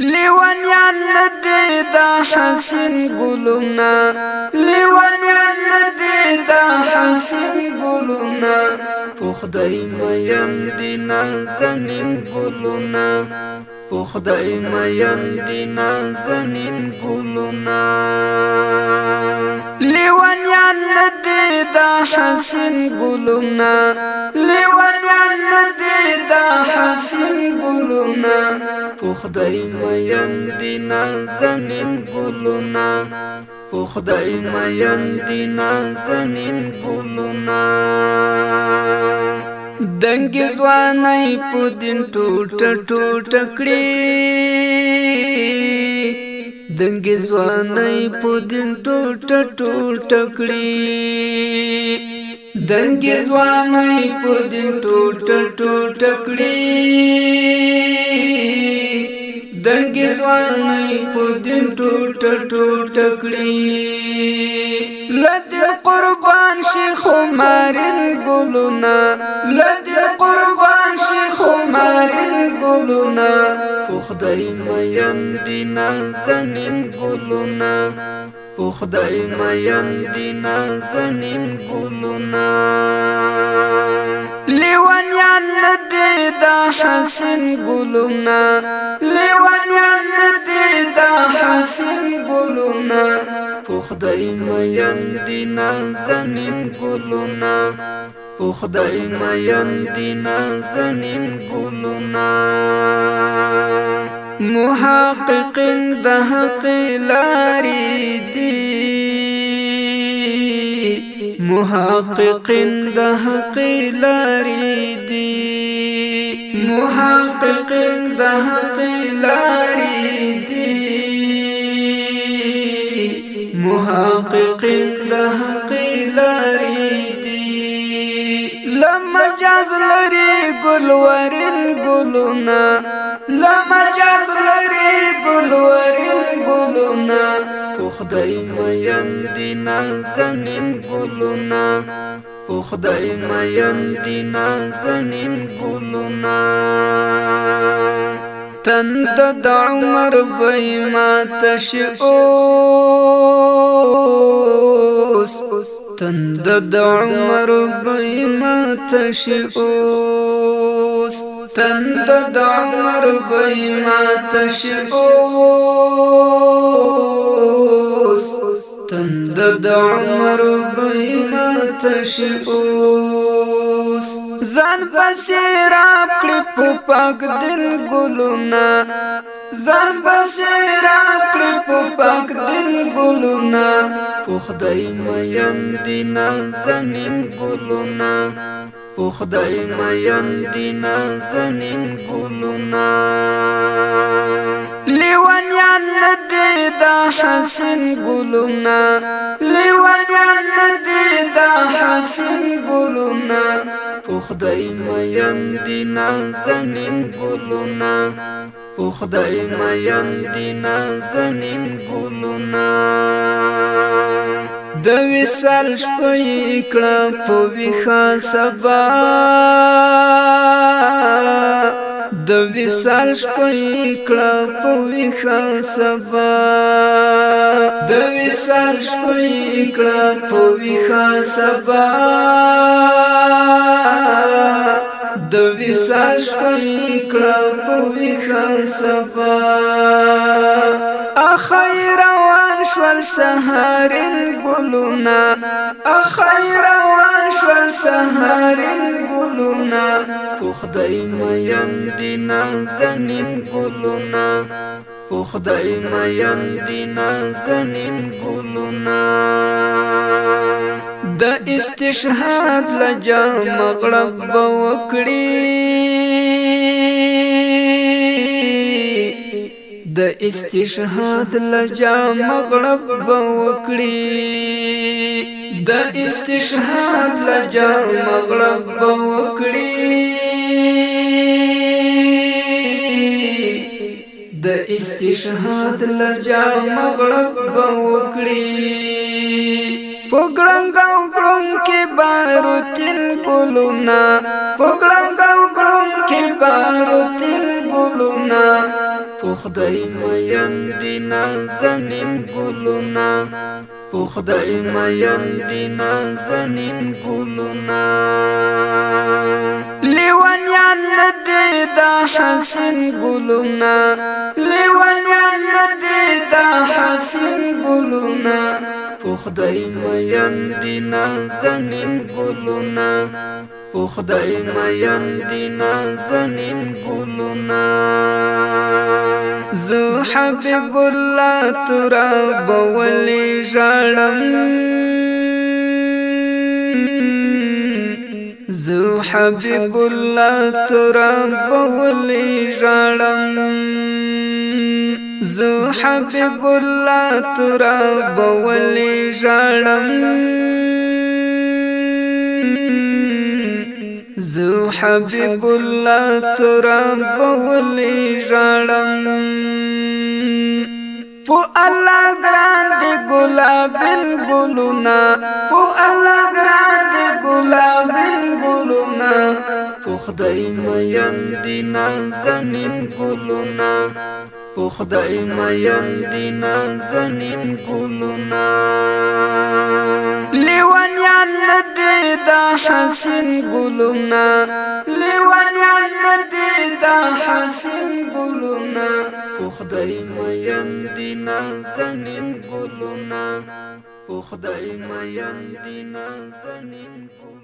لیوانیان ندی دا حسن گلونا لیوانیان ندی دا حسن گلونا پخدای میم دینا زنین گلونا پخدای میم دینا زنین گلونا لیوانیان ندی دا حسن گلونا لیوانیان نازن گلونا پخدای میان دی نازنین گلونا پخدای میان دی نازنین گلونا دنګ ځواني په دین ټوټ ټوټ کړی دنګ ځواني په دین ټوټ ټوټ کړی دنګ ځوان مې په دې ټوټ ټوټ کړی دنګ ځوان مې په دې ټوټ ټوټ کړی لد قربان شیخ عمرن ګلونا لد قربان شیخ عمرن ګلونا خدای مې اندینا زنین ګلونا او خدای مین دی نازنین گلونا لیوانیان ندی دا حسن گلونا لیوانیان ندی دا حسن گلونا او خدای مین دی نازنین گلونا او خدای مین دی نازنین گلونا محققین د حق لارې دي محققین د حق لارې دي محققین د حق لارې دي محققین د حق لارې دي لم جاز لري ګلورین ګلونا لمجاز لري بلورین ګلونا خدای مېن دینا زنین ګلونا خدای مېن دینا زنین ګلونا تند د عمر بېما تشوس تند د عمر بېما تشوس تند د عمر بې ما تشوس تند د عمر بې ما تشوس ځان پسې را کړې په پاک دل ګلونا ځان پسې را کړې په پاک دل ګلونا په خدای مې اندینا زنیم ګلونا او خدای مین دینا زنین گلونا لیوانیان ندی دا حسن گلونا لیوانیان ندی دا حسن گلونا او خدای مین دینا زنین گلونا او خدای مین دینا زنین گلونا د وسل شپې کړه په ویخه سبا د وسل شپې کړه په ویخه سبا د وسل شپې کړه په ویخه سبا د وسل شپې کړه په ویخه سبا اخر شول سهارن ګلونا اخیر روان شول سهارن ګلونا خدای مېن دینا زنین ګلونا خدای مېن دینا زنین ګلونا د استشهاد لجام مغرب وکړي د استشهاد لجا مغرب وکړي د استشهاد لجا مغرب وکړي د استشهاد لجا مغرب وکړي پګړنګاو کړم کې بارو تین ګلونا پګړنګاو کړم کې بارو تین ګلونا خدای مین دینا زنین گلونا په خدای مین دینا زنین گلونا لیوانیان ندی دا حسن گلونا لیوانیان ندی دا حسن گلونا په خدای مین دینا زنین گلونا په خدای مین دینا زنین گلونا حبیب الله ترا بولی ژړم زو حبیب الله ترا بولی ژړم زو حبیب الله ترا بولی ژړم زو حبیب الله ترا بولی ژړم پو الله ګران دی ګلابین ګلونا پو الله ګران دی ګلابین ګلونا پو خدای مېن دی نازنین ګلونا پو خدای مېن دی نازنین ګلونا لیوانیان ندی دا حسین ګلونا لیوانیان ندی دا حسین ګلونا خدای میندې نازنین ګلونه خدای میندې نازنین ګلونه